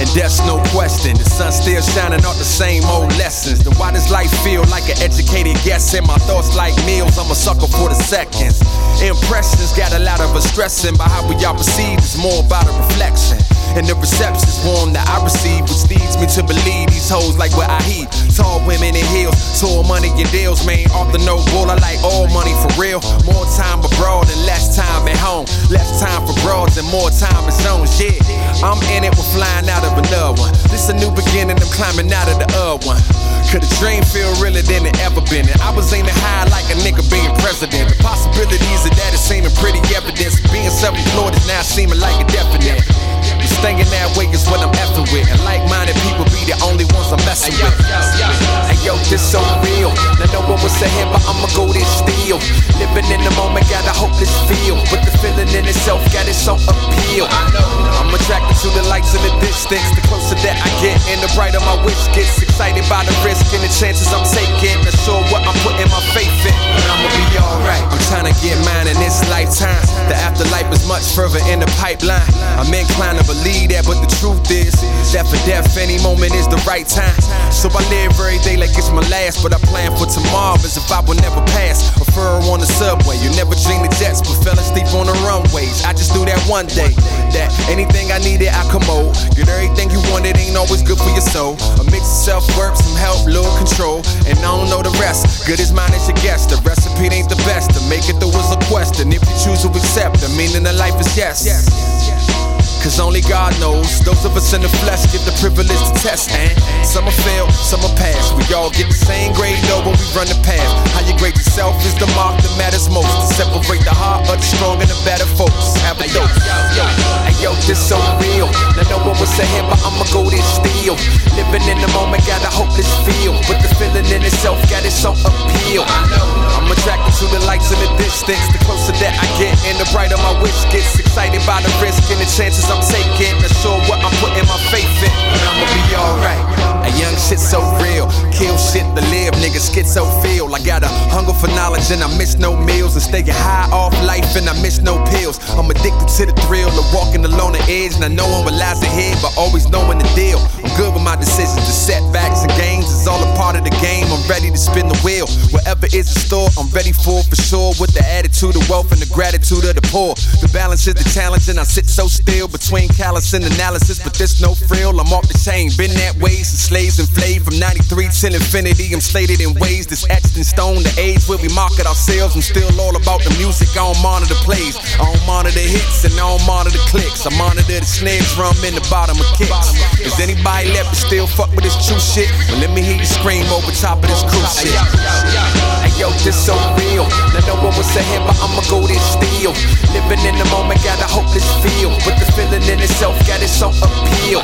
And that's no question. The sun still shining off the same old lessons. Then why does life feel like an educated guess? And my thoughts like meals, I'm a sucker for the seconds. Impressions got a lot of us stressing, but how we all perceive is more about a reflection. And the reception's warm that I receive, which leads me to believe these hoes like what I heat. Tall women in heels, tall money in deals, man. Off the no bull, I like all money for real. More time abroad and less time at home. Less time for broads and more time at zones, yeah. I'm in it, we're flying out of another one. This a new beginning, I'm climbing out of the other one. Could the dream feel realer than it ever been? And I was aiming high like a nigga being president. The possibilities of that is seeming pretty evident. Being self-employed is now seeming like a definite. Staying that way is what I'm effing with. And like-minded people be the only ones I'm messing with. Hey yo, this so real. Now no one was ahead, but I'ma go this still. Living in the moment, got a hopeless feel. But the feeling in itself got its own appeal. To the lights in the distance. The closer that I get, and the brighter my wish gets. Excited by the risk and the chances I'm taking. Not sure what I'm putting my faith in, but I'ma be alright. Further in the pipeline. I'm inclined to believe that, but the truth is that for death, any moment is the right time. So I live every day like it's my last, but I plan for tomorrow as if I will never pass. A fur on the subway, you never dream the jets, but fell asleep on the runways. I just knew that one day that anything I needed, I commode. Get everything you wanted, ain't always good for your soul. A mix of self work, some help, little control, and I don't know the rest. Good as mine as your guess. The recipe ain't the best. To make it through is a question. Meaning of life is yes. Cause only God knows. Those of us in the flesh get the privilege to test, and some will fail, some will pass. We all get the same grade though when we run the path. How you grade yourself is the mark that matters most. To separate the heart of the strong and the better still. Living in the moment, got a hopeless feel. But the feeling in itself got its own appeal. I'm attracted to the lights in the distance. The closer that I get, and the brighter my wish gets. Excited by the risk and the chances I'm taking. Not sure what I'm putting my faith in, but I'ma be alright. A young shit so real, kill shit to live, niggas get so feel. I got a hunger for knowledge and I miss no meals. And staying high off life and I miss no pills. I'm to the thrill of walking along the edge. And I know I'm lies ahead, but always knowing the deal. I'm good with my decisions, the setbacks and gains is all a part of the game. I'm ready to spin the wheel. Whatever is in store, I'm ready for for sure. With the attitude of wealth and the gratitude of the poor. The balance is the challenge, and I sit so still between callous and analysis, but there's no frill. I'm off the chain, been that way since slaves enslaved from 93 till infinity. I'm slated in ways that's etched in stone. The age where we market ourselves. I'm still all about the music. I don't monitor plays. I don't monitor hits and I don't monitor clicks. I monitor the snare drum in the bottom of kicks. Is anybody left to still fuck with this true shit? Well, let me hear you scream over top of this cruise shit. Hey yo, this so real. Now no one was ahead, but I'ma go this still. Living in the moment, got a hopeless feel. But the feeling in itself got its own appeal.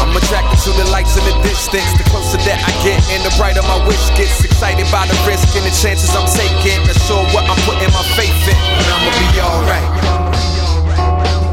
I'm attracted to the lights in the distance. The closer that I get, and the brighter my wish gets. Excited by the risk and the chances I'm